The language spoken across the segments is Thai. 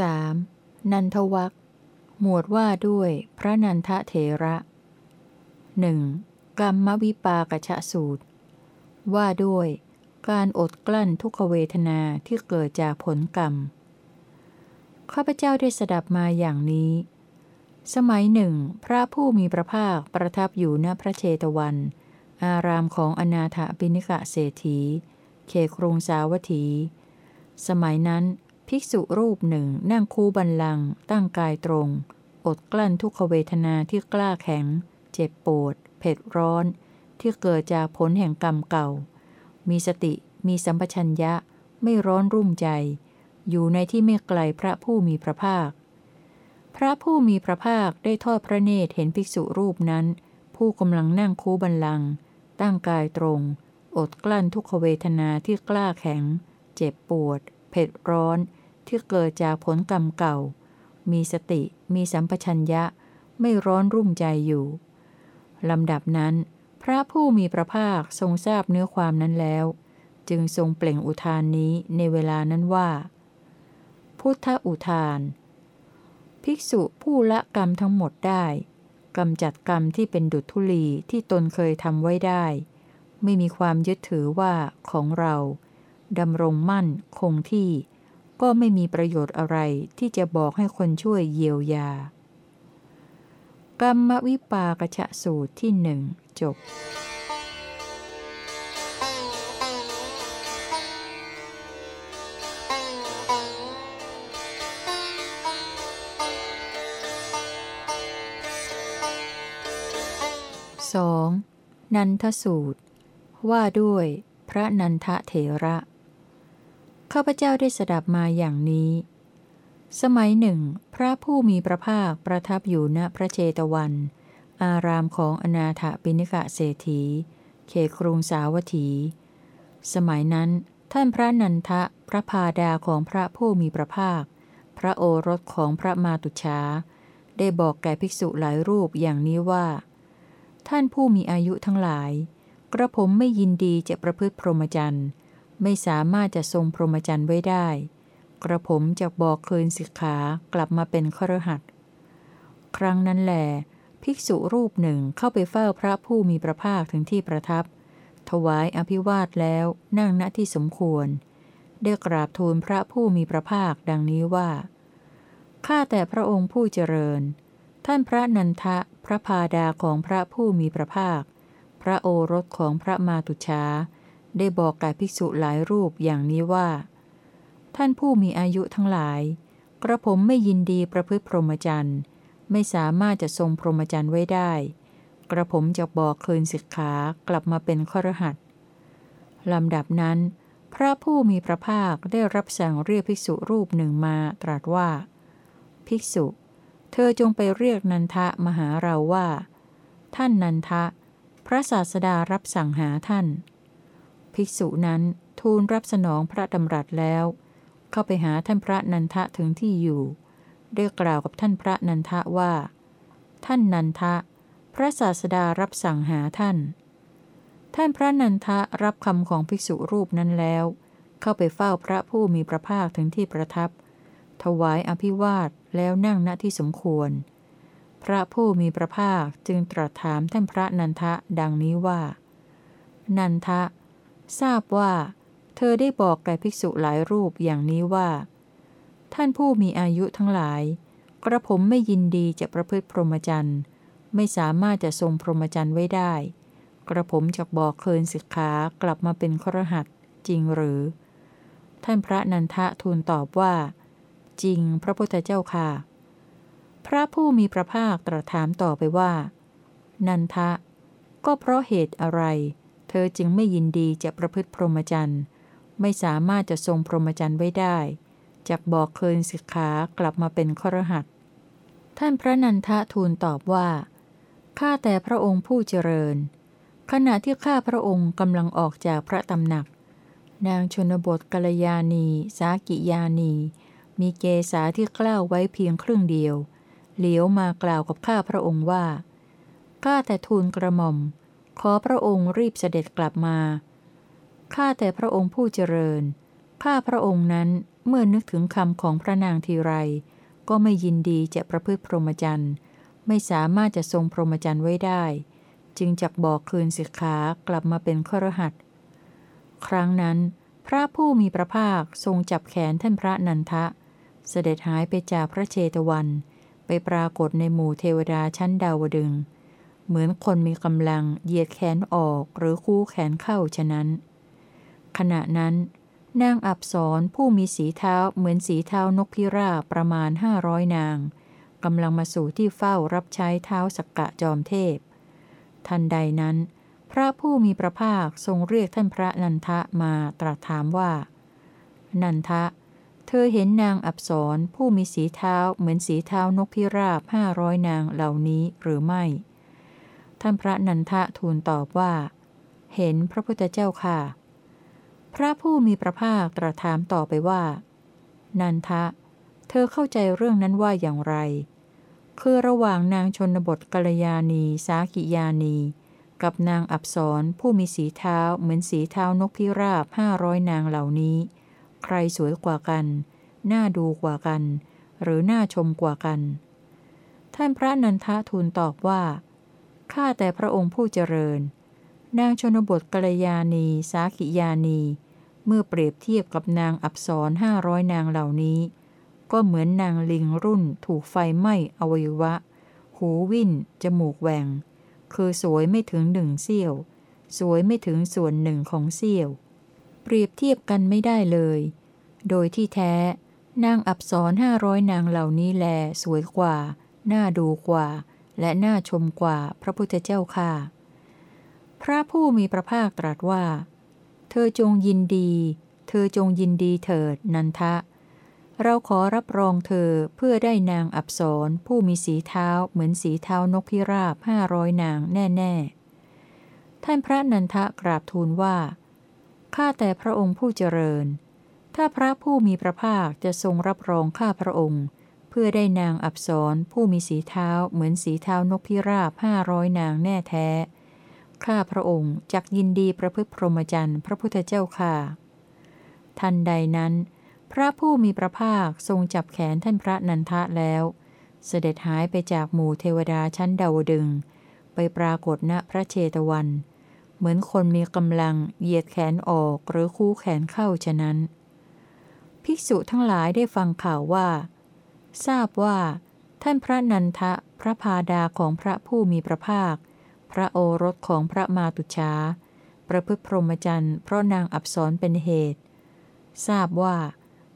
3. นันทวักหมวดว่าด้วยพระนันทเถระหนึ่งกรรมวิปากชะสูตร ว่าด้วยการอดกลั้นทุกขเวทนาที่เกิดจากผลกรรม ข้าพเจ้าได้สดับมาอย่างนี้ สมัยหนึ่ง พระผู้มีพระภาคประทับอยู่ณพระเชตวัน อารามของอนาถบิณิกะเศรษฐี เขครุงสาวัตถี สมัยนั้น ภิกษุรูปหนึ่งนั่งคูบันลัง ตั้งกายตรง อดกลั้นทุกขเวทนาที่กล้าแข็ง เจ็บปวด เผ็ดร้อน ที่เกิดจากผลแห่งกรรมเก่า มีสติ มีสัมปชัญญะ ไม่ร้อนรุ่มใจ อยู่ในที่ไม่ไกลพระผู้มีพระภาค พระผู้มีพระภาคได้ทอดพระเนตรเห็นภิกษุรูปนั้น ผู้กำลังนั่งคูบันลัง ตั้งกายตรง อดกลั้นทุกขเวทนาที่กล้าแข็ง เจ็บปวด เผ็ดร้อน ที่เกิดจากผลกรรมเก่า มีสติ มีสัมปชัญญะ ไม่ร้อนรุ่มใจอยู่ ลำดับนั้น พระผู้มีพระภาคทรงทราบเนื้อความนั้นแล้ว จึงทรงเปล่งอุทานนี้ในเวลานั้นว่า พุทธอุทาน ภิกษุผู้ละกรรมทั้งหมดได้กำจัดกรรมที่เป็นดุจทุลีที่ตนเคยทำไว้ได้ ไม่มีความยึดถือว่าของเราดำรงมั่นคงที่ ก็ไม่มีประโยชน์อะไรที่จะบอกให้คนช่วยเยียวยา กรรมวิปากชะสูตรที่หนึ่งจบสองนันทสูตร ว่าด้วยพระนันทเถระ ข้าพเจ้าได้สดับมาอย่างนี้ สมัยหนึ่ง พระผู้มีพระภาคประทับอยู่ณพระเจตวัน อารามของอนาถปิณิกะเศรษฐี เขครุงสาวัตถี สมัยนั้น ท่านพระนันทะพระพาดาของพระผู้มีพระภาค พระโอรสของพระมาตุชาได้บอกแก่ภิกษุหลายรูปอย่างนี้ว่า ท่านผู้มีอายุทั้งหลาย กระผมไม่ยินดีจะประพฤติพรหมจรรย์ ไม่สามารถจะทรงพรหมจรรย์ไว้ได้ กระผมจะบอกคืนสิกขากลับมาเป็นครหัสครั้งนั้นแหลภิกษุรูปหนึ่งเข้าไปเฝ้าพระผู้มีพระภาคถึงที่ประทับ ถวายอภิวาทแล้วนั่งณที่สมควร ได้กราบทูลพระผู้มีพระภาคดังนี้ว่า ข้าแต่พระองค์ผู้เจริญ ท่านพระนันทะพระพาดาของพระผู้มีพระภาค พระโอรสของพระมาตุชา ได้บอกแก่ภิกษุหลายรูปอย่างนี้ว่า ท่านผู้มีอายุทั้งหลาย กระผมไม่ยินดีประพฤติพรหมจรรย์ไม่สามารถจะทรงพรหมจรรย์ไว้ได้ กระผมจะบอกคืนสิกขากลับมาเป็นขรหัสลำดับนั้น พระผู้มีพระภาคได้รับสั่งเรียกภิกษุรูปหนึ่งมาตรัสว่า ภิกษุ เธอจงไปเรียกนันทะมาหาเราว่า ท่านนันทะ พระศาสดารับสั่งหาท่าน ภิกษุนั้นทูลรับสนองพระดำรัสแล้ว เข้าไปหาท่านพระนันทะถึงที่อยู่ได้กล่าวกับท่านพระนันทะว่า ท่านนันทะ พระศาสดารับสั่งหาท่าน ท่านพระนันทะรับคำของภิกษุรูปนั้นแล้ว เข้าไปเฝ้าพระผู้มีพระภาคถึงที่ประทับ ถวายอภิวาทแล้วนั่งณที่สมควร พระผู้มีพระภาคจึงตรัสถามท่านพระนันทะดังนี้ว่า นันทะ ทราบว่า เธอได้บอกแก่ภิกษุหลายรูปอย่างนี้ว่า ท่านผู้มีอายุทั้งหลาย กระผมไม่ยินดีจะประพฤติพรหมจรรย์ไม่สามารถจะทรงพรหมจรรย์ไว้ได้ กระผมจะบอกเคินสิกขากลับมาเป็นครหัสจริงหรือ ท่านพระนันทะทูลตอบว่า จริงพระพุทธเจ้าค่ะ พระผู้มีพระภาคตรัสถามต่อไปว่า นันทะ ก็เพราะเหตุอะไร เธอจึงไม่ยินดีจะประพฤติพรหมจรรย์ ไม่สามารถจะทรงพรหมจรรย์ไว้ได้จากบอกเคินสิกขากลับมาเป็นครหัสท่านพระนันทะทูลตอบว่า ข้าแต่พระองค์ผู้เจริญ ขณะที่ข้าพระองค์กำลังออกจากพระตำหนัก นางชนบทกัลยาณี สากิยานี มีเกษาที่กล้าวไว้เพียงครึ่งเดียว เหลียวมากล่าวกับข้าพระองค์ว่า ข้าแต่ทูลกระหม่อม ขอพระองค์รีบเสด็จกลับมา ข้าแต่พระองค์ผู้เจริญ ข้าพระองค์นั้นเมื่อนึกถึงคำของพระนางทีไร ก็ไม่ยินดีจะประพฤติพรหมจรรย์ ไม่สามารถจะทรงพรหมจรรย์ไว้ได้ จึงจักบอกคืนสิกขากลับมาเป็นขรหัสครั้งนั้น พระผู้มีพระภาคทรงจับแขนท่านพระนันทะ เสด็จหายไปจากพระเชตวัน ไปปรากฏในหมู่เทวดาชั้นดาวดึง เหมือนคนมีกำลังเหยียดแขนออกหรือคู่แขนเข้าฉะนั้น ขณะนั้นนางอับสรผู้มีสีเท้าเหมือนสีเท้านกพิราบประมาณห้าร้อยนางกำลังมาสู่ที่เฝ้ารับใช้เท้าสักกะจอมเทพ ทันใดนั้น พระผู้มีพระภาคทรงเรียกท่านพระนันทะมาตรัสถามว่า นันทะ เธอเห็นนางอับสรผู้มีสีเท้าเหมือนสีเท้านกพิราบห้าร้อยนางเหล่านี้หรือไม่ ท่านพระนันทะทูลตอบว่า เห็นพระพุทธเจ้าค่ะ พระผู้มีพระภาคตรัสถามต่อไปว่า นันทะ เธอเข้าใจเรื่องนั้นว่าอย่างไร คือระหว่างนางชนบทกัลยาณีสากิยานี กับนางอับสรผู้มีสีเท้าเหมือนสีเท้านกพิราบห้าร้อยนางเหล่านี้ ใครสวยกว่ากัน น่าดูกว่ากัน หรือน่าชมกว่ากัน ท่านพระนันทะทูลตอบว่า ข้าแต่พระองค์ผู้เจริญ นางชนบทกัลยาณี สาขิยานี เมื่อเปรียบเทียบกับนางอับสรห้าร้อยนางเหล่านี้ ก็เหมือนนางลิงรุ่นถูกไฟไหม้อวัยวะ หูวิ่น จมูกแหวงคือสวยไม่ถึงหนึ่งเสี้ยว สวยไม่ถึงส่วนหนึ่งของเสี้ยว เปรียบเทียบกันไม่ได้เลย โดยที่แท้ นางอับสรห้าร้อยนางเหล่านี้แล สวยกว่า น่าดูกว่า และน่าชมกว่าพระพุทธเจ้าค่ะ พระผู้มีพระภาคตรัสว่า เธอจงยินดี เธอจงยินดีเถิดนันทะ เราขอรับรองเธอเพื่อได้นางอับสรผู้มีสีเท้าเหมือนสีเท้านกพิราบห้าร้อยนางแน่ๆ ท่านพระนันทะกราบทูลว่า ข้าแต่พระองค์ผู้เจริญ ถ้าพระผู้มีพระภาคจะทรงรับรองข้าพระองค์ เพื่อได้นางอับสรผู้มีสีเท้าเหมือนสีเท้านกพิราบห้าร้อยนางแน่แท้ ข้าพระองค์จักยินดีประพฤติพรหมจรรย์พระพุทธเจ้าค่ะ ทันใดนั้น พระผู้มีพระภาคทรงจับแขนท่านพระนันทะแล้ว เสด็จหายไปจากหมู่เทวดาชั้นดาวดึง ไปปรากฏณพระเชตวัน เหมือนคนมีกำลังเหยียดแขนออกหรือคู่แขนเข้าฉะนั้น ภิกษุทั้งหลายได้ฟังข่าวว่า ทราบว่า ท่านพระนันทะพระพาดาของพระผู้มีพระภาค พระโอรสของพระมาตุชาประพฤติพรหมจรรย์เพราะนางอับสรเป็นเหตุ ทราบว่า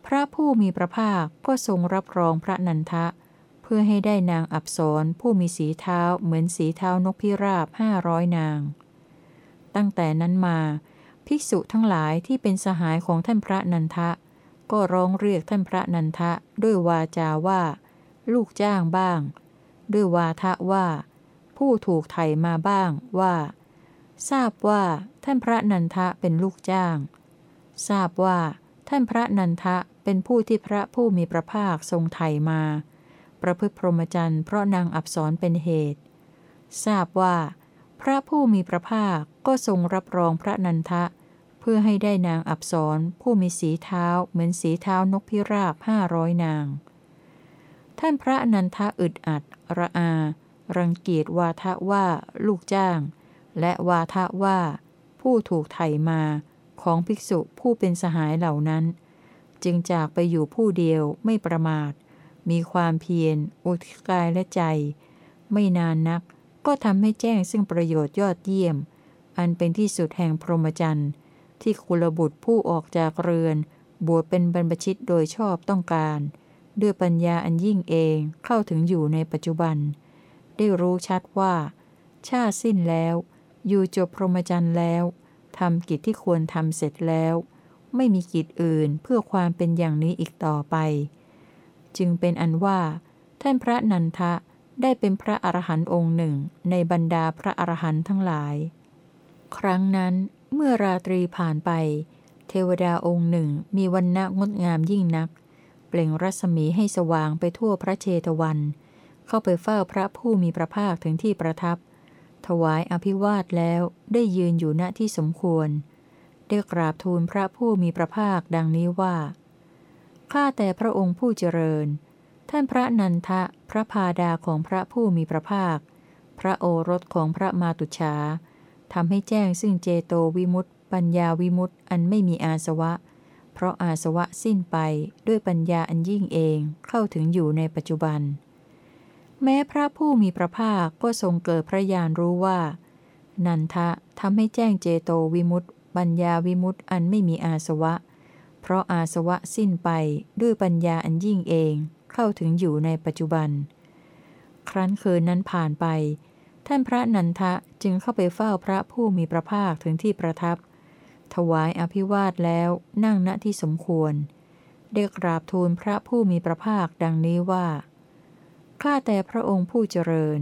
พระผู้มีพระภาคก็ทรงรับรองพระนันทะ เพื่อให้ได้นางอับสรผู้มีสีเท้าเหมือนสีเท้านกพิราบห้าร้อยนาง ตั้งแต่นั้นมา ภิกษุทั้งหลายที่เป็นสหายของท่านพระนันทะ ก็ร้องเรียกท่านพระนันทะด้วยวาจาว่า ลูกจ้างบ้าง ด้วยวาทะว่า ผู้ถูกไถ่มาบ้างว่า ทราบว่าท่านพระนันทะเป็นลูกจ้าง ทราบว่าท่านพระนันทะเป็นผู้ที่พระผู้มีพระภาคทรงไถ่มา ประพฤติพรหมจรรย์เพราะนางอับสรเป็นเหตุ ทราบว่า พระผู้มีพระภาคก็ทรงรับรองพระนันทะ พื่อให้ได้นางอับสรผู้มีสีเท้าเหมือนสีเท้านกพิราบห้าร้อยนาง ท่านพระนันทะอึดอัด ระอา รังเกียจวาทะว่าลูกจ้าง และวาทะว่า ผู้ถูกไถมาของภิกษุผู้เป็นสหายเหล่านั้น จึงจากไปอยู่ผู้เดียวไม่ประมาท มีความเพียร อุทิกายและใจ ไม่นานนักก็ทำให้แจ้งซึ่งประโยชน์ยอดเยี่ยม อันเป็นที่สุดแห่งพรหมจรรย์ ที่คุลบุตรผู้ออกจากเรือน บวชเป็นบรรพชิตโดยชอบต้องการ ด้วยปัญญาอันยิ่งเองเข้าถึงอยู่ในปัจจุบัน ได้รู้ชัดว่า ชาสิ้นแล้ว อยู่จบพรหมจรรย์แล้วทำกิจที่ควรทำเสร็จแล้ว ไม่มีกิจอื่นเพื่อความเป็นอย่างนี้อีกต่อไป จึงเป็นอันว่า ท่านพระนันทะได้เป็นพระอรหันต์องค์หนึ่งในบรรดาพระอรหันต์ทั้งหลาย ครั้งนั้น เมื่อราตรีผ่านไป เทวดาองค์หนึ่งมีวันณะงดงามยิ่งนัก เปล่งรัศมีให้สว่างไปทั่วพระเชตวัน เข้าไปเฝ้าพระผู้มีพระภาคถึงที่ประทับ ถวายอภิวาทแล้วได้ยืนอยู่ณที่สมควร ได้กราบทูลพระผู้มีพระภาคดังนี้ว่า ข้าแต่พระองค์ผู้เจริญ ท่านพระนันทะพระพาดาของพระผู้มีพระภาค พระโอรสของพระมาตุชา ทำให้แจ้งซึ่งเจโตวิมุตติปัญญาวิมุตติอันไม่มีอาสวะ เพราะอาสวะสิ้นไปด้วยปัญญาอันยิ่งเองเข้าถึงอยู่ในปัจจุบัน แม้พระผู้มีพระภาคก็ทรงเกิดพระญาณรู้ว่า นันทะทำให้แจ้งเจโตวิมุตติปัญญาวิมุตติอันไม่มีอาสวะ เพราะอาสวะสิ้นไปด้วยปัญญาอันยิ่งเองเข้าถึงอยู่ในปัจจุบัน ครั้นคืนนั้นผ่านไป ท่านพระนันทะจึงเข้าไปเฝ้าพระผู้มีพระภาคถึงที่ประทับ ถวายอภิวาทแล้วนั่งณที่สมควรเด็กราบทูลพระผู้มีพระภาคดังนี้ว่า ข้าแต่พระองค์ผู้เจริญ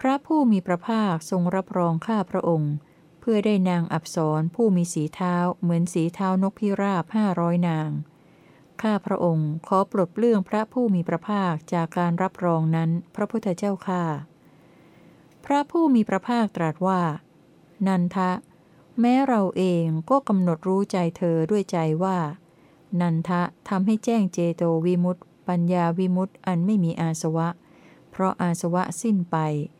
พระผู้มีพระภาคทรงรับรองข้าพระองค์ เพื่อได้นางอับสรผู้มีสีเท้าเหมือนสีเท้านกพิราบห้าร้อยนาง ข้าพระองค์ขอปลดเปลื้องพระผู้มีพระภาคจากการรับรองนั้น พระพุทธเจ้าข้า ระผู้มีพระภาคตรัสว่า นันทะ แม้เราเองก็กำหนดรู้ใจเธอด้วยใจว่า นันทะทำให้แจ้งเจโตวิมุตติปัญญาวิมุตติอันไม่มีอาสวะ เพราะอาสวะสิ้นไป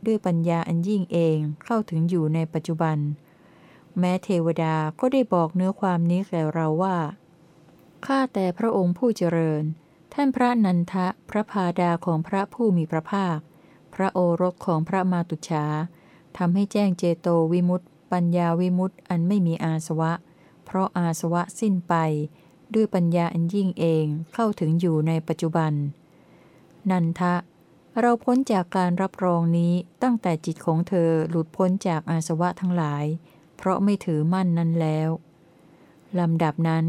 ด้วยปัญญาอันยิ่งเองเข้าถึงอยู่ในปัจจุบัน แม้เทวดาก็ได้บอกเนื้อความนี้แก่เราว่าข้าแต่พระองค์ผู้เจริญ ท่านพระนันทะพระพาดาของพระผู้มีพระภาค พระโอรสของพระมาตุชาทำให้แจ้งเจโตวิมุตติปัญญาวิมุตติอันไม่มีอาสวะ เพราะอาสวะสิ้นไป ด้วยปัญญาอันยิ่งเองเข้าถึงอยู่ในปัจจุบัน นันทะ เราพ้นจากการรับรองนี้ตั้งแต่จิตของเธอหลุดพ้นจากอาสวะทั้งหลาย เพราะไม่ถือมั่นนั้นแล้วลำดับนั้น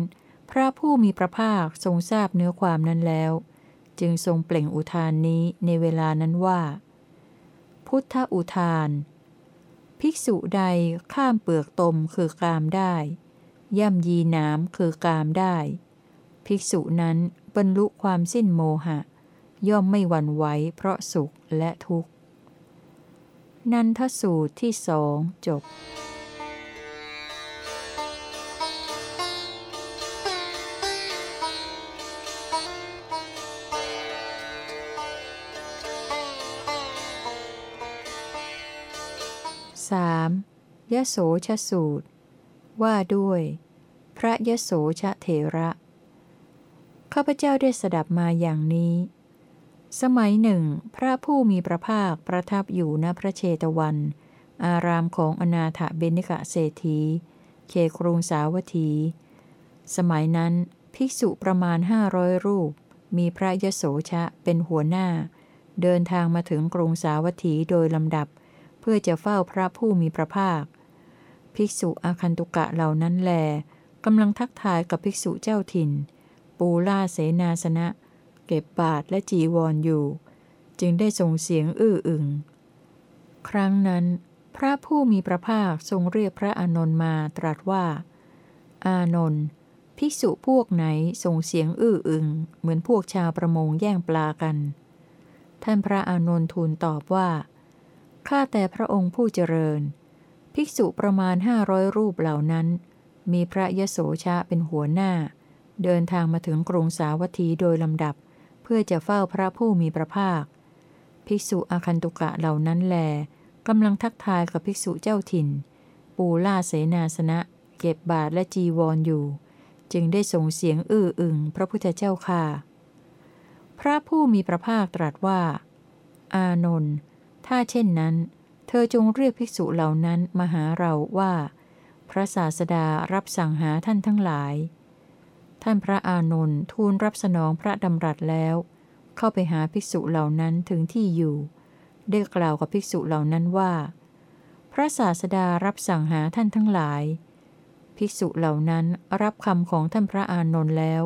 พระผู้มีพระภาคทรงทราบเนื้อความนั้นแล้ว จึงทรงเปล่งอุทานนี้ในเวลานั้นว่า พุทธอุทาน ภิกษุใดข้ามเปลือกตมคือกามได้ ย่ำยีน้ำคือกามได้ ภิกษุนั้นบรรลุความสิ้นโมหะ ย่อมไม่หวั่นไหวเพราะสุขและทุกข์ นันทสูตรที่สองจบ ยโสชสูตร ว่าด้วย พระยโสชเถระ ข้าพเจ้าได้สดับมาอย่างนี้ สมัยหนึ่ง พระผู้มีพระภาคประทับอยู่ณพระเชตวัน อารามของอนาถเบนิกะเศรษฐีเขครุงสาวัตถี สมัยนั้นภิกษุประมาณห้าร้อยรูป มีพระยโสชะเป็นหัวหน้า เดินทางมาถึงกรุงสาวัตถีโดยลำดับ เพื่อจะเฝ้าพระผู้มีพระภาค ภิกษุอาคันตุกะเหล่านั้นแลกำลังทักทายกับภิกษุเจ้าถิ่น ปูล่าเสนาสนะ เก็บบาทและจีวรออยู่ จึงได้ส่งเสียงอื้ออึง ครั้งนั้น พระผู้มีพระภาคทรงเรียกพระอานนท์มาตรัสว่า อานนท์ภิกษุพวกไหนส่งเสียงอื้ออึง เหมือนพวกชาวประมงแย่งปลากัน ท่านพระอานนท์ทูลตอบว่าข้าแต่พระองค์ผู้เจริญ ภิกษุประมาณห้าร้อยรูปเหล่านั้น มีพระยโสชะเป็นหัวหน้า เดินทางมาถึงกรุงสาวัตถีโดยลำดับ เพื่อจะเฝ้าพระผู้มีพระภาค ภิกษุอาคันตุกะเหล่านั้นแลกำลังทักทายกับภิกษุเจ้าถิ่น ปูล่าเสนาสนะ เก็บบาทและจีวรออยู่ จึงได้ส่งเสียงอื้ออึงพระพุทธเจ้าค่ะ พระผู้มีพระภาคตรัสว่า อานนท์ถ้าเช่นนั้น ธอจงเรียกภิกษุเหล่านั้นมาหาเราว่า พระศาสดารับสั่งหาท่านทั้งหลาย ท่านพระอานนท์ทูลรับสนองพระดำรัสแล้ว เข้าไปหาภิกษุเหล่านั้นถึงที่อยู่ ได้กล่าวกับภิกษุเหล่านั้นว่า พระศาสดารับสั่งหาท่านทั้งหลาย ภิกษุเหล่านั้นรับคำของท่านพระอานนท์แล้ว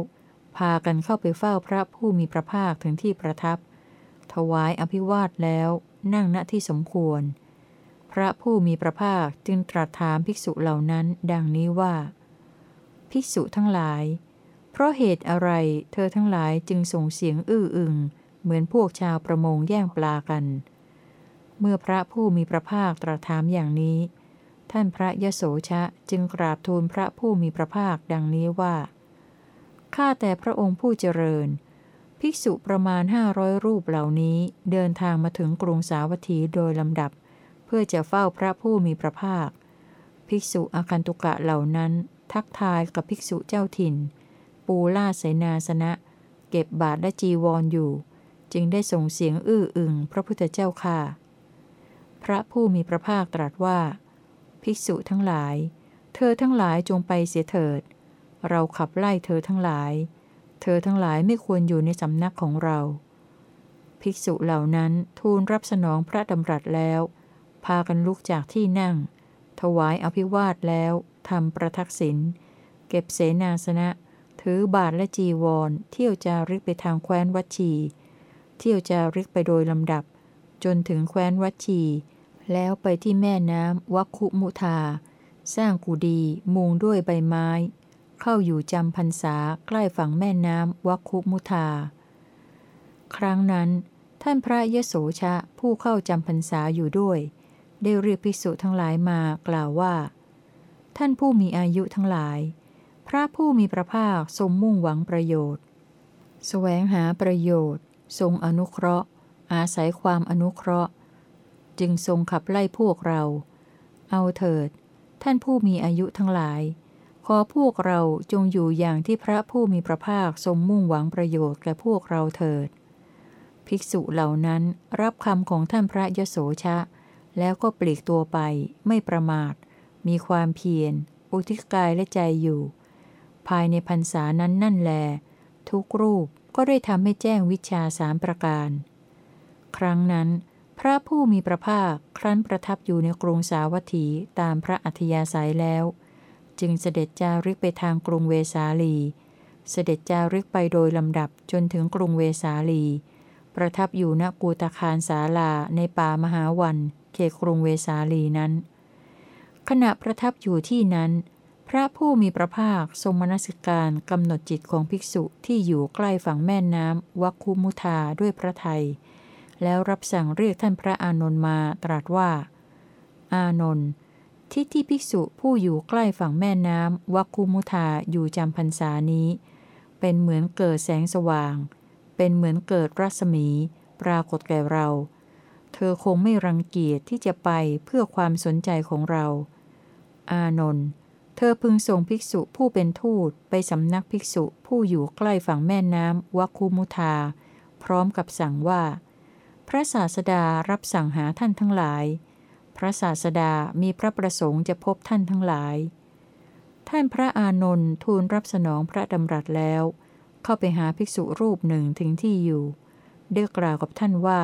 พากันเข้าไปเฝ้าพระผู้มีพระภาคถึงที่ประทับ ถวายอภิวาทแล้วนั่งณที่สมควร ระผู้มีพระภาคจึงตรัสถามภิกษุเหล่านั้น ดังนี้ว่า ภิกษุทั้งหลาย เพราะเหตุอะไรเธอทั้งหลายจึงส่งเสียงอื้ออึง เหมือนพวกชาวประมงแย่งปลากัน เมื่อพระผู้มีพระภาคตรัสถามอย่างนี้ ท่านพระยโสชะจึงกราบทูลพระผู้มีพระภาคดังนี้ว่าข้าแต่พระองค์ผู้เจริญ ภิกษุประมาณห้าร้อยรูปเหล่านี้เดินทางมาถึงกรุงสาวัตถีโดยลำดับ เพื่อจะเฝ้าพระผู้มีพระภาค ภิกษุอาคันตุกะเหล่านั้น ทักทายกับภิกษุเจ้าถิ่น ปูล่าเสนาสนะ เก็บบาทและจีวรออยู่ จึงได้ส่งเสียงอื้ออึงพระพุทธเจ้าค่ะ พระผู้มีพระภาคตรัสว่า ภิกษุทั้งหลาย เธอทั้งหลายจงไปเสียเถิด เราขับไล่เธอทั้งหลาย เธอทั้งหลายไม่ควรอยู่ในสำนักของเรา ภิกษุเหล่านั้นทูลรับสนองพระดำรัสแล้ว พากันลุกจากที่นั่ง ถวายอภิวาทแล้วทำประทักษิณเก็บเสนาสนะ ถือบาทและจีวร เที่ยวจาริกไปทางแคว้นวัชี เที่ยวจาริกไปโดยลำดับ จนถึงแคว้นวัชี แล้วไปที่แม่น้ำวัคคุมุทา สร้างกุดีมุงด้วยใบไม้ เข้าอยู่จำพรรษาใกล้ฝั่งแม่น้ำวัคคุมุทา ครั้งนั้น ท่านพระยโสชะผู้เข้าจำพรรษาอยู่ด้วย ได้เรียกภิกษุทั้งหลายมากล่าวว่า ท่านผู้มีอายุทั้งหลาย พระผู้มีพระภาคทรงมุ่งหวังประโยชน์แสวงหาประโยชน์ ทรงอนุเคราะห์ อาศัยความอนุเคราะห์ จึงทรงขับไล่พวกเรา เอาเถิด ท่านผู้มีอายุทั้งหลาย ขอพวกเราจงอยู่อย่างที่พระผู้มีพระภาคทรงมุ่งหวังประโยชน์แก่พวกเราเถิด ภิกษุเหล่านั้นรับคำของท่านพระยโสชะ แล้วก็ปลีกตัวไปไม่ประมาท มีความเพียร อุทิศกายและใจอยู่ ภายในพรรษานั้นนั่นแล ทุกรูปก็ได้ทำให้แจ้งวิชาสามประการ ครั้งนั้น พระผู้มีพระภาคครั้นประทับอยู่ในกรุงสาวัตถีตามพระอัธยาศัยแล้ว จึงเสด็จจาริกไปทางกรุงเวสาลี เสด็จจาริกไปโดยลำดับจนถึงกรุงเวสาลี ประทับอยู่ณกูตาคารสาลาในป่ามหาวัน เขตกรุงเวสาลีนั้น ขณะประทับอยู่ที่นั้น พระผู้มีพระภาคทรงมนสิการกำหนดจิตของภิกษุที่อยู่ใกล้ฝั่งแม่น้ำวัคคุมุทาด้วยพระไทย แล้วรับสั่งเรียกท่านพระอานนท์มาตรัสว่า อานนท์ที่ที่ภิกษุผู้อยู่ใกล้ฝั่งแม่น้ำวัคคุมุทาอยู่จำพรรษานี้ เป็นเหมือนเกิดแสงสว่าง เป็นเหมือนเกิดรัศมี ปรากฏแก่เรา เธอคงไม่รังเกียจที่จะไปเพื่อความสนใจของเรา อานนท์เธอพึงส่งภิกษุผู้เป็นทูตไปสำนักภิกษุผู้อยู่ใกล้ฝั่งแม่น้ำวัคคุมุทา พร้อมกับสั่งว่า พระศาสดารับสั่งหาท่านทั้งหลาย พระศาสดามีพระประสงค์จะพบท่านทั้งหลาย ท่านพระอานนท์ทูลรับสนองพระดำรัสแล้ว เข้าไปหาภิกษุรูปหนึ่งถึงที่อยู่ได้กล่าวกับท่านว่า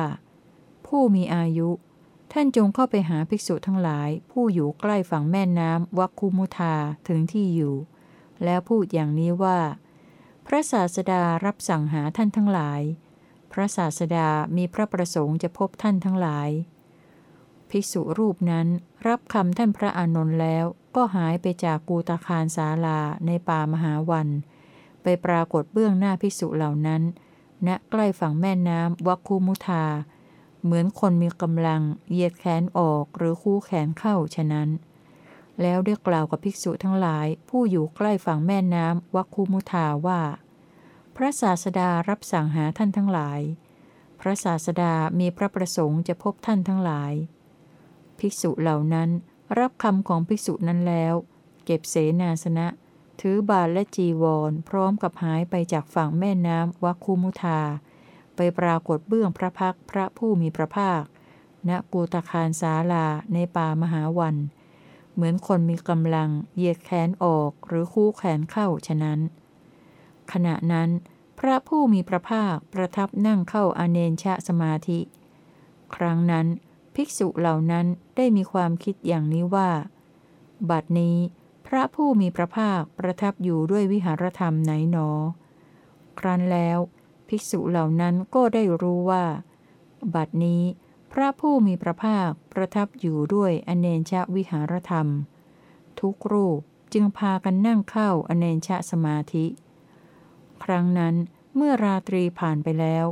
ผู้มีอายุ ท่านจงเข้าไปหาภิกษุทั้งหลาย ผู้อยู่ใกล้ฝั่งแม่น้ำวัคคุมุทาถึงที่อยู่ แล้วพูดอย่างนี้ว่า พระศาสดารับสั่งหาท่านทั้งหลาย พระศาสดามีพระประสงค์จะพบท่านทั้งหลาย ภิกษุรูปนั้นรับคำท่านพระอานนท์แล้วก็หายไปจากกูตาคารสาลาในป่ามหาวัน ไปปรากฏเบื้องหน้าภิกษุเหล่านั้นณใกล้ฝั่งแม่น้ำวัคคุมุทา เหมือนคนมีกำลังเหยียดแขนออกหรือคู่แขนเข้าฉะนั้น แล้วได้กล่าวกับภิกษุทั้งหลายผู้อยู่ใกล้ฝั่งแม่น้ำวัคคุมุทาว่า พระศาสดารับสั่งหาท่านทั้งหลาย พระศาสดามีพระประสงค์จะพบท่านทั้งหลาย ภิกษุเหล่านั้นรับคำของภิกษุนั้นแล้ว เก็บเสนาสนะ ถือบาทและจีวร พร้อมกับหายไปจากฝั่งแม่น้ำวัคคุมุทา ไปปรากฏเบื้องพระพักพระผู้มีพระภาค ณกูตคารสาลาในป่ามหาวัน เหมือนคนมีกำลังเหยียดแขนออกหรือคู่แขนเข้าฉะนั้น ขณะนั้น พระผู้มีพระภาคประทับนั่งเข้าอเนนชะสมาธิ ครั้งนั้น ภิกษุเหล่านั้นได้มีความคิดอย่างนี้ว่า บัดนี้พระผู้มีพระภาคประทับอยู่ด้วยวิหารธรรมไหนหนอ ครั้นแล้ว ภิกษุเหล่านั้นก็ได้รู้ว่า บัดนี้พระผู้มีพระภาคประทับอยู่ด้วยอเนนชะวิหารธรรม ทุกรูปจึงพากันนั่งเข้าอเนนชะสมาธิ ครั้งนั้นเมื่อราตรีผ่านไปแล้ว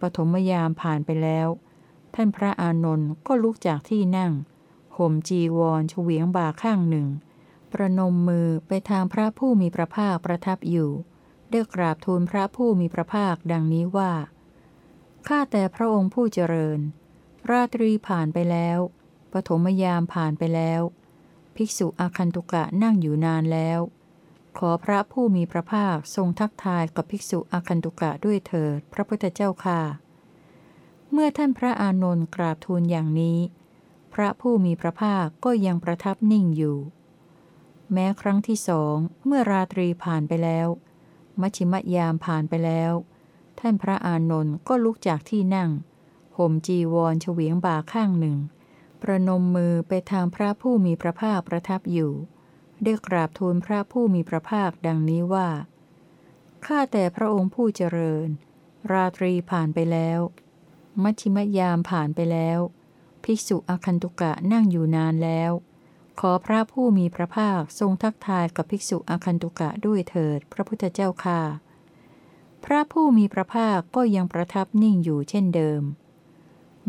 ปฐมยามผ่านไปแล้ว ท่านพระอานนท์ก็ลุกจากที่นั่ง ห่มจีวรเฉวียงบ่าข้างหนึ่ง ประนมมือไปทางพระผู้มีพระภาคประทับอยู่ ได้กราบทูลพระผู้มีพระภาคดังนี้ว่า ข้าแต่พระองค์ผู้เจริญ ราตรีผ่านไปแล้ว ปฐมยามผ่านไปแล้ว ภิกษุอาคันตุกะนั่งอยู่นานแล้ว ขอพระผู้มีพระภาคทรงทักทายกับภิกษุอาคันตุกะด้วยเถิด พระพุทธเจ้าค่ะ เมื่อท่านพระอานนท์กราบทูลอย่างนี้ พระผู้มีพระภาคก็ยังประทับนิ่งอยู่ แม้ครั้งที่สองเมื่อราตรีผ่านไปแล้ว มัชิมยามผ่านไปแล้ว ท่านพระอานนท์ก็ลุกจากที่นั่ง ห่มจีวรเฉวียงบ่าข้างหนึ่ง ประนมมือไปทางพระผู้มีพระภาคประทับอยู่ ได้กราบทูลพระผู้มีพระภาคดังนี้ว่า ข้าแต่พระองค์ผู้เจริญ ราตรีผ่านไปแล้ว มัชิมยามผ่านไปแล้ว ภิกษุอคันตุกะนั่งอยู่นานแล้ว ขอพระผู้มีพระภาคทรงทักทายกับภิกษุอาคันตุกะด้วยเถิด พระพุทธเจ้าค่ะ พระผู้มีพระภาคก็ยังประทับนิ่งอยู่เช่นเดิม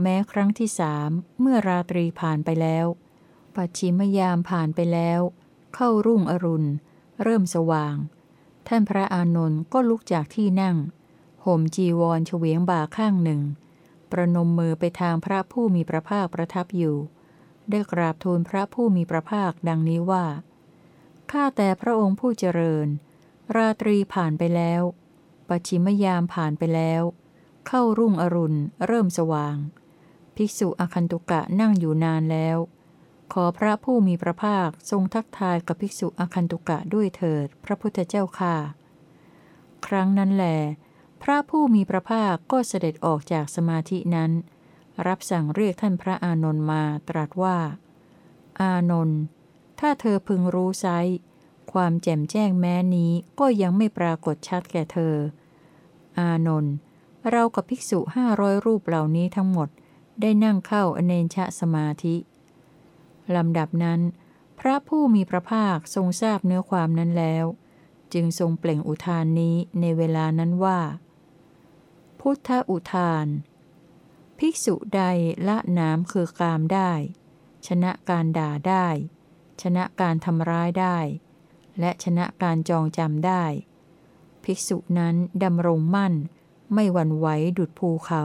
แม้ครั้งที่สามเมื่อราตรีผ่านไปแล้ว ปัจฉิมยามผ่านไปแล้ว เข้ารุ่งอรุณ เริ่มสว่าง ท่านพระอานนท์ก็ลุกจากที่นั่ง ห่มจีวรเฉวียงบ่าข้างหนึ่ง ประนมมือไปทางพระผู้มีพระภาคประทับอยู่ ได้กราบทูลพระผู้มีพระภาคดังนี้ว่า ข้าแต่พระองค์ผู้เจริญ ราตรีผ่านไปแล้ว ปัจฉิมยามผ่านไปแล้ว เข้ารุ่งอรุณ เริ่มสว่าง ภิกษุอคันตุกะนั่งอยู่นานแล้ว ขอพระผู้มีพระภาคทรงทักทายกับภิกษุอคันตุกะด้วยเถิด พระพุทธเจ้าค่ะ ครั้งนั้นแหลพระผู้มีพระภาคก็เสด็จออกจากสมาธินั้น รับสั่งเรียกท่านพระอานนท์มาตรัสว่า อานนท์ ถ้าเธอพึงรู้ไซร้ความแจ่มแจ้งแม้นี้ก็ยังไม่ปรากฏชัดแก่เธอ อานนท์เรากับภิกษุห้าร้อยรูปเหล่านี้ทั้งหมดได้นั่งเข้าอเนนชะสมาธิ ลำดับนั้น พระผู้มีพระภาคทรงทราบเนื้อความนั้นแล้ว จึงทรงเปล่งอุทานนี้ในเวลานั้นว่า พุทธอุทาน ภิกษุใดละน้ำคือกามได้ ชนะการด่าได้ ชนะการทำร้ายได้ และชนะการจองจำได้ ภิกษุนั้นดำรงมั่น ไม่หวั่นไหวดุดภูเขา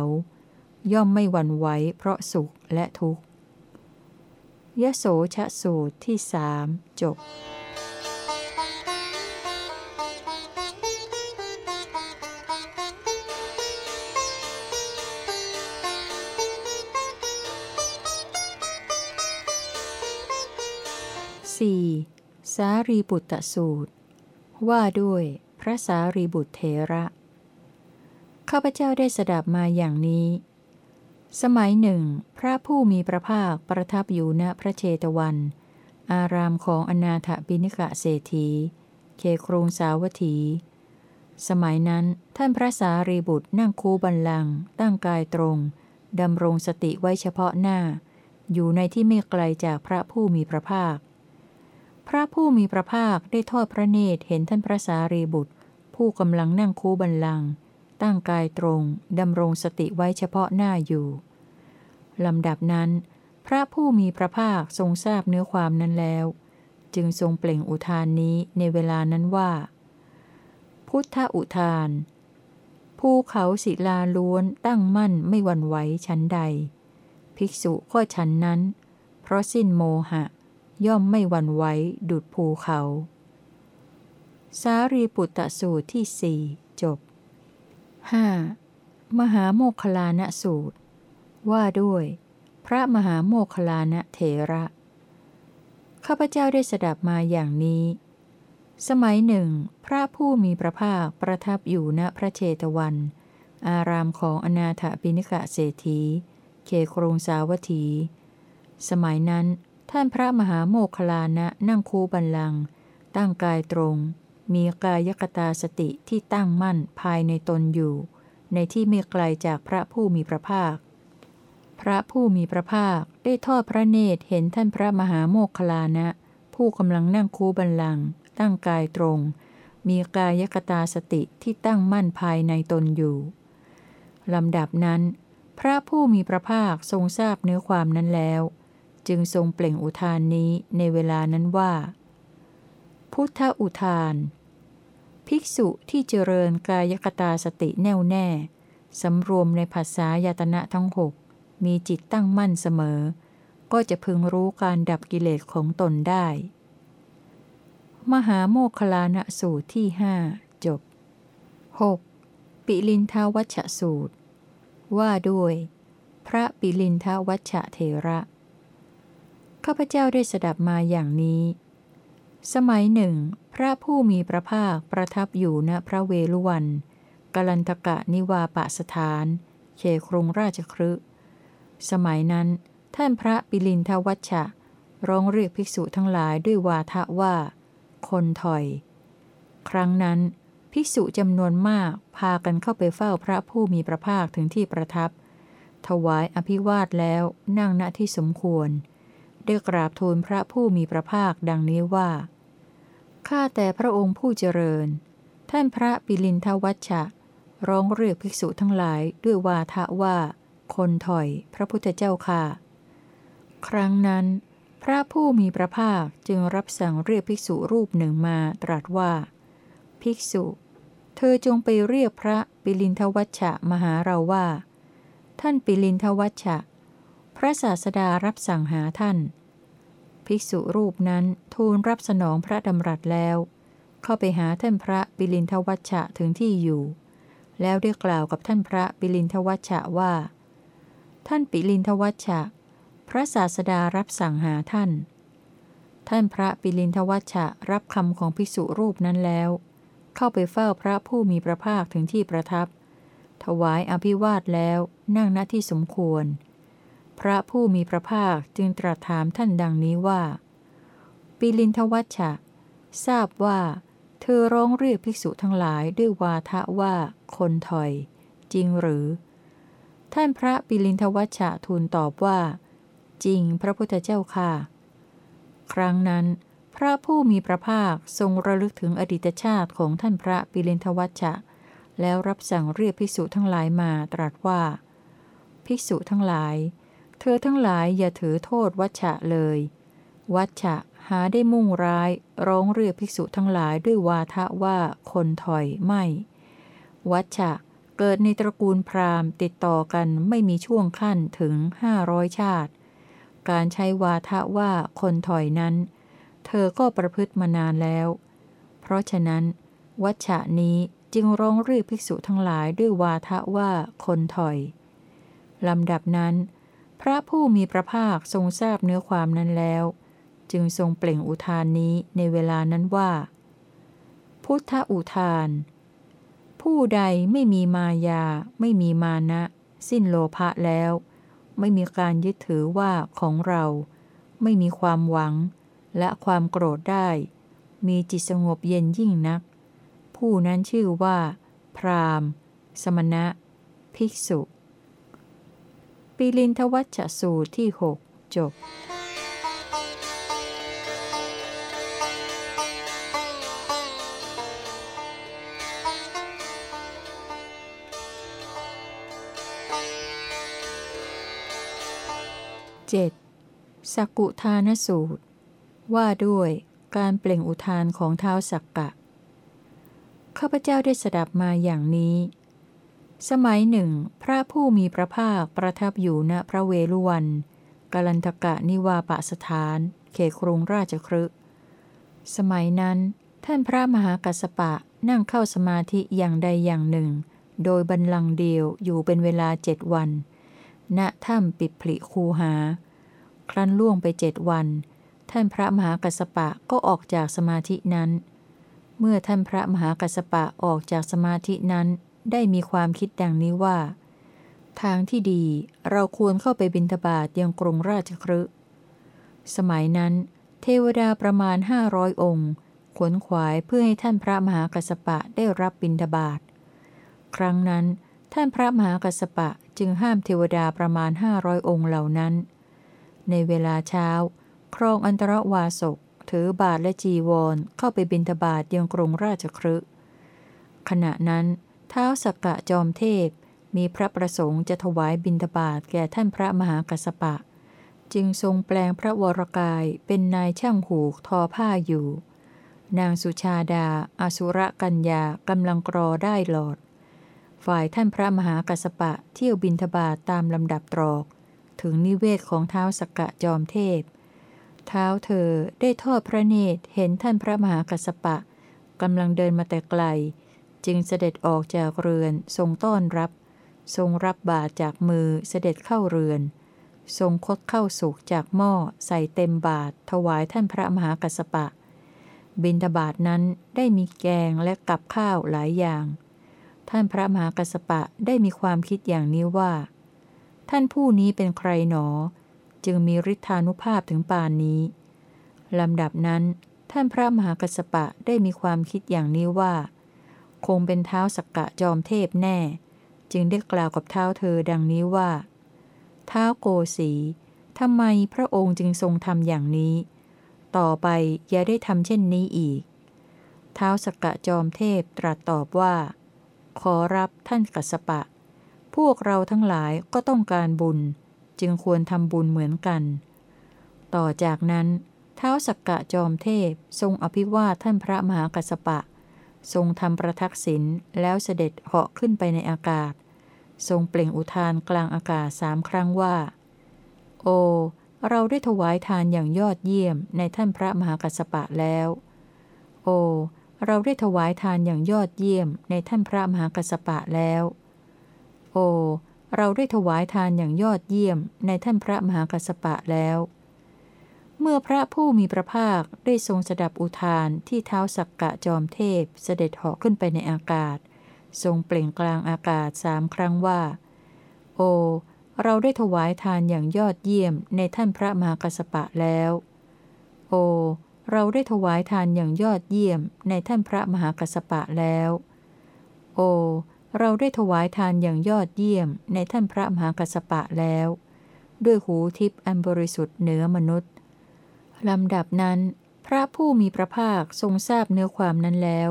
ย่อมไม่หวั่นไหวเพราะสุขและทุกข์ยโสชะสูตรที่สามจบ 4. สารีบุตตสูตร ว่าด้วยพระสารีบุตรเถระ ข้าพเจ้าได้สดับมาอย่างนี้ สมัยหนึ่ง พระผู้มีพระภาคประทับอยู่ณพระเชตวัน อารามของอนาถบิณิกะเศรษฐีเคครุงสาวัตถี สมัยนั้นท่านพระสารีบุตรนั่งคูบันลัง ตั้งกายตรง ดำรงสติไว้เฉพาะหน้า อยู่ในที่ไม่ไกลจากพระผู้มีพระภาค พระผู้มีพระภาคได้ทอดพระเนตรเห็นท่านพระสารีบุตร ผู้กำลังนั่งคูบันลัง ตั้งกายตรงดำรงสติไว้เฉพาะหน้าอยู่ลำดับนั้น พระผู้มีพระภาคทรงทราบเนื้อความนั้นแล้ว จึงทรงเปล่งอุทานนี้ในเวลานั้นว่า พุทธอุทานภูเขาศิลาล้วนตั้งมั่นไม่วันไหวชั้นใด ภิกษุก็ฉันนั้น เพราะสิ้นโมหะ ย่อมไม่วันไหวดุดภูเขา สารีปุตตสูตรที่สี่จบ 5. มหาโมคลานะสูตร ว่าด้วย พระมหาโมคลานะเถระ ข้าพเจ้าได้สดับมาอย่างนี้ สมัยหนึ่ง พระผู้มีพระภาคประทับอยู่ณพระเชตวัน อารามของอนาถบิณกะเศรษฐีเคครุงสาวัตถี สมัยนั้น ท่านพระมหาโมคลานะนั่งคูบันลัง ตั้งกายตรง มีกายกตาสติที่ตั้งมั่นภายในตนอยู่ ในที่ไม่ไกลจากพระผู้มีพระภาค พระผู้มีพระภาคได้ทอดพระเนตรเห็นท่านพระมหาโมคคลานะ ผู้กำลังนั่งคูบันลัง ตั้งกายตรง มีกายกตาสติที่ตั้งมั่นภายในตนอยู่ลำดับนั้น พระผู้มีพระภาคทรงทราบเนื้อความนั้นแล้ว จึงทรงเปล่งอุทานนี้ในเวลานั้นว่า พุทธอุทาน ภิกษุที่เจริญกายกตาสติแน่วแน่ สำรวมในภาษายตนะทั้งหกมีจิตตั้งมั่นเสมอ ก็จะพึงรู้การดับกิเลสของตนได้ มหาโมคลานะสูตรที่หจบ 6. ปิลินทวัชสูตร ว่าด้วย พระปิลินทวัชเถระ ข้าพเจ้าได้สดับมาอย่างนี้ สมัยหนึ่ง พระผู้มีพระภาคประทับอยู่ณพระเวลุวันกลันทกะนิวาปะสถานเขครุงราชครึสมัยนั้น ท่านพระปิลินทวัชะ ร้องเรียกภิกษุทั้งหลายด้วยวาทะว่า คนถอย ครั้งนั้น ภิกษุจำนวนมากพากันเข้าไปเฝ้าพระผู้มีพระภาคถึงที่ประทับ ถวายอภิวาทแล้วนั่งณที่สมควร ได้กราบทูลพระผู้มีพระภาคดังนี้ว่า ข้าแต่พระองค์ผู้เจริญ ท่านพระปิลินทวัชชะ ร้องเรียกภิกษุทั้งหลายด้วยวาทะว่า คนถอย พระพุทธเจ้าค่ะ ครั้งนั้น พระผู้มีพระภาคจึงรับสั่งเรียกภิกษุรูปหนึ่งมาตรัสว่า ภิกษุ เธอจงไปเรียกพระปิลินทวัชชะมาหาเราว่า ท่านปิลินทวัชชะ พระศาสดารับสั่งหาท่าน ภิกษุรูปนั้นทูลรับสนองพระดำรัสแล้ว เข้าไปหาท่านพระปิลินทวัชชะถึงที่อยู่ แล้วได้กล่าวกับท่านพระปิลินทวัชชะว่า ท่านปิลินทวัชชะ พระศาสดารับสั่งหาท่าน ท่านพระปิลินทวัชชะรับคำของภิกษุรูปนั้นแล้ว เข้าไปเฝ้าพระผู้มีพระภาคถึงที่ประทับ ถวายอภิวาทแล้วนั่งณที่สมควร พระผู้มีพระภาคจึงตรัสถามท่านดังนี้ว่า ปิลินทวัชชะ ทราบว่า เธอร้องเรียกภิกษุทั้งหลายด้วยวาทะว่าคนถอย จริงหรือ ท่านพระปิลินทวัชชะทูลตอบว่า จริงพระพุทธเจ้าค่ะ ครั้งนั้น พระผู้มีพระภาคทรงระลึกถึงอดีตชาติของท่านพระปิลินทวัชชะ แล้วรับสั่งเรียกภิกษุทั้งหลายมาตรัสว่า ภิกษุทั้งหลาย อทั้งหลายอย่าถือโทษวัชชะเลย วัชชะหาได้มุ่งร้าย ร้องเรียกภิกษุทั้งหลายด้วยวาทะว่าคนถอยไม่ วัชชะเกิดในตระกูลพราหมณ์ติดต่อกันไม่มีช่วงขั้นถึงห้าร้อยชาติ การใช้วาทะว่าคนถอยนั้น เธอก็ประพฤติมานานแล้ว เพราะฉะนั้น วัชชะนี้จึงร้องเรียกภิกษุทั้งหลายด้วยวาทะว่าคนถอยลำดับนั้น พระผู้มีพระภาคทรงทราบเนื้อความนั้นแล้ว จึงทรงเปล่งอุทานนี้ในเวลานั้นว่า พุทธอุทาน ผู้ใดไม่มีมายา ไม่มีมานะ สิ้นโลภะแล้ว ไม่มีการยึดถือว่าของเรา ไม่มีความหวัง และความโกรธได้ มีจิตสงบเย็นยิ่งนัก ผู้นั้นชื่อว่า พรามสมณะ ภิกษุ ปีลินทวัชสูตรที่หกจบเจ็ดสกุทานสูตร ว่าด้วยการเปล่งอุทานของเท้าสักกะ ข้าพเจ้าได้สดับมาอย่างนี้ สมัยหนึ่ง พระผู้มีพระภาคประทับอยู่ณพระเวลุวันกาลันทกะนิวาปสถาน เขครุงราชครึสมัยนั้น ท่านพระมหากัสปะนั่งเข้าสมาธิอย่างใดอย่างหนึ่ง โดยบันลังเดียวอยู่เป็นเวลาเจ็ดวัน ณถ้ำปิดผลิคูหา ครั้นล่วงไปเจ็ดวัน ท่านพระมหากัสปะก็ออกจากสมาธินั้น เมื่อท่านพระมหากัสปะออกจากสมาธินั้น ได้มีความคิดดังนี้ว่า ทางที่ดีเราควรเข้าไปบิณฑบาตยังกรุงราชครึสมัยนั้น เทวดาประมาณห้าร้อยองค์ขวนขวายเพื่อให้ท่านพระมหากัสปะได้รับบิณฑบาตครั้งนั้น ท่านพระมหากัสปะจึงห้ามเทวดาประมาณห้าร้อยองค์เหล่านั้น ในเวลาเช้า ครองอันตรวาสกถือบาทและจีวรเข้าไปบิณฑบาตยังกรุงราชครึขณะนั้น ท้าวสักกะจอมเทพ มีพระประสงค์จะถวายบิณฑบาตแก่ท่านพระมหากัสปะ จึงทรงแปลงพระวรกายเป็นนายช่างหูกทอผ้าอยู่ นางสุชาดาอสุรกัญญากำลังกรอได้หลอด ฝ่ายท่านพระมหากัสปะเที่ยวบินทบาทตามลำดับตรอก ถึงนิเวศของเท้าสกกะจอมเทพ เท้าเธอได้ทอดพระเนตรเห็นท่านพระมหากัสปะกำลังเดินมาแต่ไกล จึงเสด็จออกจากเรือนทรงต้อนรับ ทรงรับบาตรจากมือเสด็จเข้าเรือน ทรงคดเข้าสุกจากหม้อใส่เต็มบาตรถวายท่านพระมหากัสปะ บินทบาทนั้นได้มีแกงและกับข้าวหลายอย่าง ท่านพระมหากัสปะได้มีความคิดอย่างนี้ว่า ท่านผู้นี้เป็นใครหนอ จึงมีฤทธานุภาพถึงปานนี้ลำดับนั้น ท่านพระมหากัสปะได้มีความคิดอย่างนี้ว่า คงเป็นเท้าสักกะจอมเทพแน่ จึงได้กล่าวกับเท้าเธอดังนี้ว่า เท้าโกสีทำไมพระองค์จึงทรงทำอย่างนี้ ต่อไปอย่าได้ทำเช่นนี้อีก เท้าสักกะจอมเทพตรัสตอบว่า ขอรับท่านกัสปะ พวกเราทั้งหลายก็ต้องการบุญ จึงควรทำบุญเหมือนกัน ต่อจากนั้น เท้าสักกะจอมเทพทรงอภิวาทท่านพระมหากัสปะ ทรงทำประทักษิณแล้วเสด็จเหาะขึ้นไปในอากาศ ทรงเปล่งอุทานกลางอากาศสามครั้งว่า โอ เราได้ถวายทานอย่างยอดเยี่ยมในท่านพระมหากัสปะแล้ว โอ เราได้ถวายทานอย่างยอดเยี่ยมในท่านพระมหากัสปะแล้ว โอ เราได้ถวายทานอย่างยอดเยี่ยมในท่านพระมหากัสปะแล้ว เมื่อพระผู้มีพระภาคได้ทรงสดับอุทานที่เท้าสักกะจอมเทพเสด็จเหาะขึ้นไปในอากาศ ทรงเปล่งกลางอากาศสามครั้งว่า โอ เราได้ถวายทานอย่างยอดเยี่ยมในท่านพระมหากัสปะแล้ว โอ เราได้ถวายทานอย่างยอดเยี่ยมในท่านพระมหากัสปะแล้ว โอ เราได้ถวายทานอย่างยอดเยี่ยมในท่านพระมหากัสปะแล้ว ด้วยหูทิพย์อันบริสุทธิ์เหนือมนุษย์ ลำดับนั้น พระผู้มีพระภาคทรงทราบเนื้อความนั้นแล้ว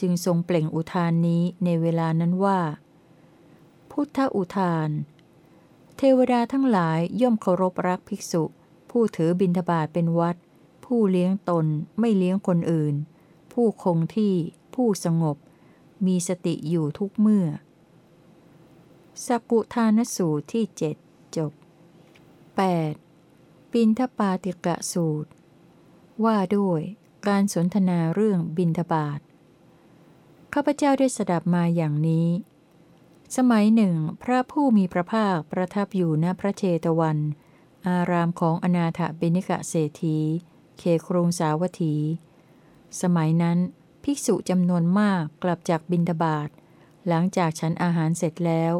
จึงทรงเปล่งอุทานนี้ในเวลานั้นว่า พุทธอุทาน เทวดาทั้งหลายย่อมเคารพรักภิกษุ ผู้ถือบิณฑบาตเป็นวัด ผู้เลี้ยงตนไม่เลี้ยงคนอื่น ผู้คงที่ ผู้สงบ มีสติอยู่ทุกเมื่อสักกุทานสูตรที่เจ็ดจบ 8. ปินทปาติกะสูตร ว่าด้วยการสนทนาเรื่องบินทบาทข้าพเจ้าได้สดับมาอย่างนี้ สมัยหนึ่ง พระผู้มีพระภาคประทับอยู่ณพระเชตวัน อารามของอนาถบิณิกะเศรษฐีเคครุงสาวัตถี สมัยนั้นภิกษุจำนวนมากกลับจากบินทบาทหลังจากฉันอาหารเสร็จแล้ว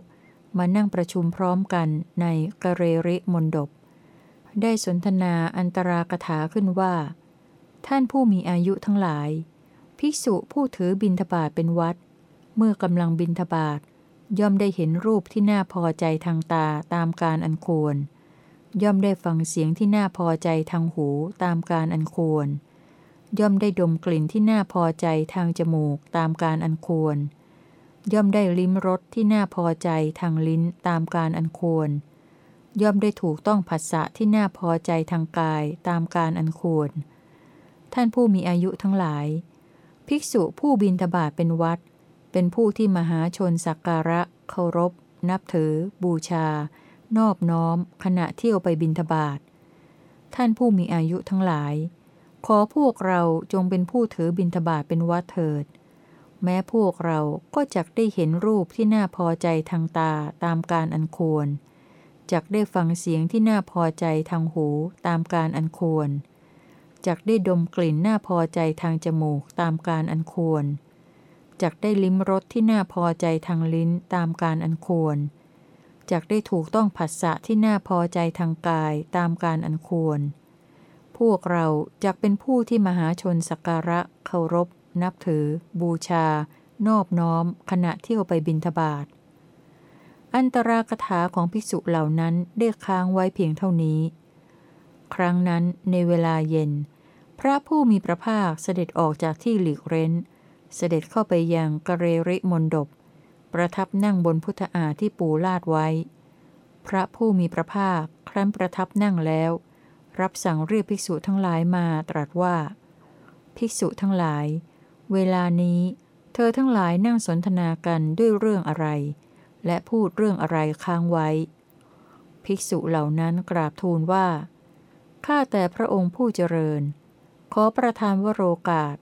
มานั่งประชุมพร้อมกันในกระเรริมนดบ ได้สนทนาอันตรากถาขึ้นว่า ท่านผู้มีอายุทั้งหลาย ภิกษุผู้ถือบินทบาทเป็นวัด เมื่อกำลังบินทบาทย่อมได้เห็นรูปที่น่าพอใจทางตาตามการอันควร ย่อมได้ฟังเสียงที่น่าพอใจทางหูตามการอันควร ย่อมได้ดมกลิ่นที่น่าพอใจทางจมูกตามการอันควร ย่อมได้ลิ้มรสที่น่าพอใจทางลิ้นตามการอันควร ย่อมได้ถูกต้องผัสสะที่น่าพอใจทางกายตามการอันควร ท่านผู้มีอายุทั้งหลาย ภิกษุผู้บินทบาทเป็นวัด เป็นผู้ที่มหาชนสักการะ เคารพ นับถือ บูชา นอบน้อม ขณะเที่ยวไปบินทบาท ท่านผู้มีอายุทั้งหลาย ขอพวกเราจงเป็นผู้ถือบินทบาทเป็นวัดเถิด แม้พวกเราก็จะได้เห็นรูปที่น่าพอใจทางตาตามการอันควร จักได้ฟังเสียงที่น่าพอใจทางหูตามการอันควร จักได้ดมกลิ่นน่าพอใจทางจมูกตามการอันควร จักได้ลิ้มรสที่น่าพอใจทางลิ้นตามการอันควร จักได้ถูกต้องผัสสะที่น่าพอใจทางกายตามการอันควร พวกเราจักเป็นผู้ที่มหาชนสักการะเคารพ นับถือ บูชา นอบน้อม ขณะเที่ยวไปบินทบาท อันตรากถาของภิกษุเหล่านั้นได้ค้างไว้เพียงเท่านี้ ครั้งนั้นในเวลาเย็น พระผู้มีพระภาคเสด็จออกจากที่หลีกเร้น เสด็จเข้าไปยังกเรริมนดบ ประทับนั่งบนพุทธาที่ปูลาดไว้ พระผู้มีพระภาคครั้นประทับนั่งแล้ว รับสั่งเรียกภิกษุทั้งหลายมาตรัสว่า ภิกษุทั้งหลาย เวลานี้ เธอทั้งหลายนั่งสนทนากันด้วยเรื่องอะไร และพูดเรื่องอะไรค้างไว้ ภิกษุเหล่านั้นกราบทูลว่า ข้าแต่พระองค์ผู้เจริญ ขอประทานวโรกาส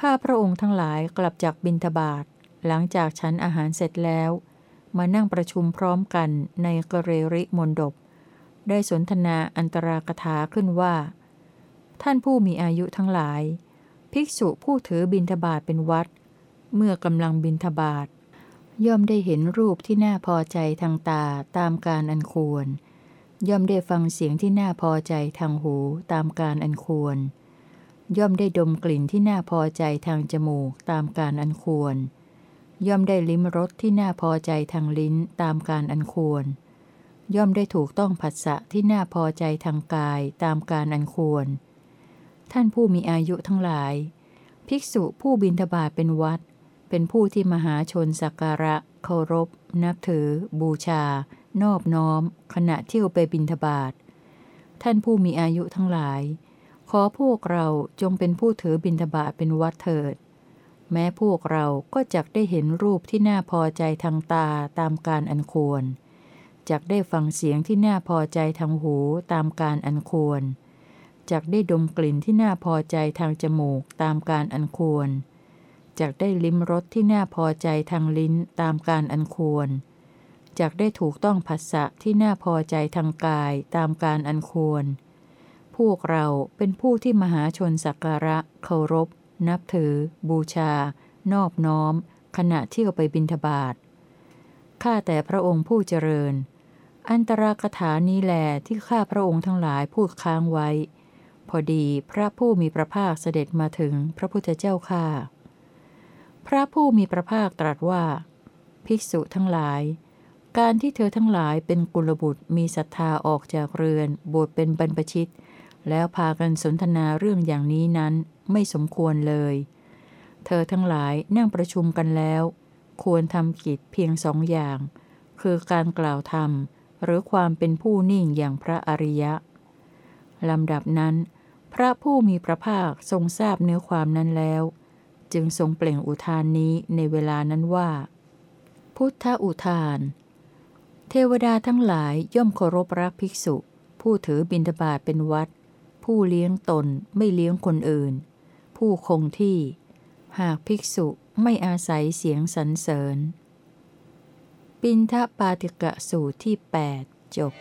ข้าพระองค์ทั้งหลายกลับจากบินทบาทหลังจากฉันอาหารเสร็จแล้ว มานั่งประชุมพร้อมกันในกเรริมนดบ ได้สนทนาอันตรากถาขึ้นว่า ท่านผู้มีอายุทั้งหลาย ภิกษุผู้ถือบินทบาทเป็นวัด เมื่อกำลังบินทบาท ย่อมได้เห็นรูปที่น่าพอใจทางตาตามการอันควร ย่อมได้ฟังเสียงที่น่าพอใจทางหูตามการอันควร ย่อมได้ดมกลิ่นที่น่าพอใจทางจมูกตามการอันควร ย่อมได้ลิ้มรสที่น่าพอใจทางลิ้นตามการอันควร ย่อมได้ถูกต้องผัสสะที่น่าพอใจทางกายตามการอันควร ท่านผู้มีอายุทั้งหลาย ภิกษุผู้บินทบาทเป็นวัด เป็นผู้ที่มหาชนสักการะ เคารพ นับถือ บูชา นอบน้อม ขณะเที่ยวไปบินทบาทท่านผู้มีอายุทั้งหลาย ขอพวกเราจงเป็นผู้ถือบินทบาทเป็นวัดเถิด แม้พวกเราก็จักได้เห็นรูปที่น่าพอใจทางตาตามการอันควรจักได้ฟังเสียงที่น่าพอใจทางหูตามการอันควรจักได้ดมกลิ่นที่น่าพอใจทางจมูกตามการอันควร จักได้ลิ้มรสที่น่าพอใจทางลิ้นตามการอันควรจักได้ถูกต้องผัสสะที่น่าพอใจทางกายตามการอันควร พวกเราเป็นผู้ที่มหาชนสักการะ เคารพ นับถือ บูชา นอบน้อม ขณะเที่ยวไปบินทบาทข้าแต่พระองค์ผู้เจริญ อันตรากถานี้แลที่ข้าพระองค์ทั้งหลายพูดค้างไว้ พอดีพระผู้มีพระภาคเสด็จมาถึงพระพุทธเจ้าข้า พระผู้มีพระภาคตรัสว่า ภิกษุทั้งหลาย การที่เธอทั้งหลายเป็นกุลบุตรมีศรัทธาออกจากเรือน บวชเป็นบรรพชิต แล้วพากันสนทนาเรื่องอย่างนี้นั้นไม่สมควรเลย เธอทั้งหลายนั่งประชุมกันแล้ว ควรทำกิจเพียงสองอย่าง คือการกล่าวธรรม หรือความเป็นผู้นิ่งอย่างพระอริยะลำดับนั้น พระผู้มีพระภาคทรงทราบเนื้อความนั้นแล้ว จึงทรงเปล่งอุทานนี้ในเวลานั้นว่า พุทธอุทาน เทวดาทั้งหลายย่อมเคารพรักภิกษุ ผู้ถือบิณฑบาตเป็นวัด ผู้เลี้ยงตนไม่เลี้ยงคนอื่น ผู้คงที่ หากภิกษุไม่อาศัยเสียงสรรเสริญ ปินทปาติกะสูตรที่ 8 จบ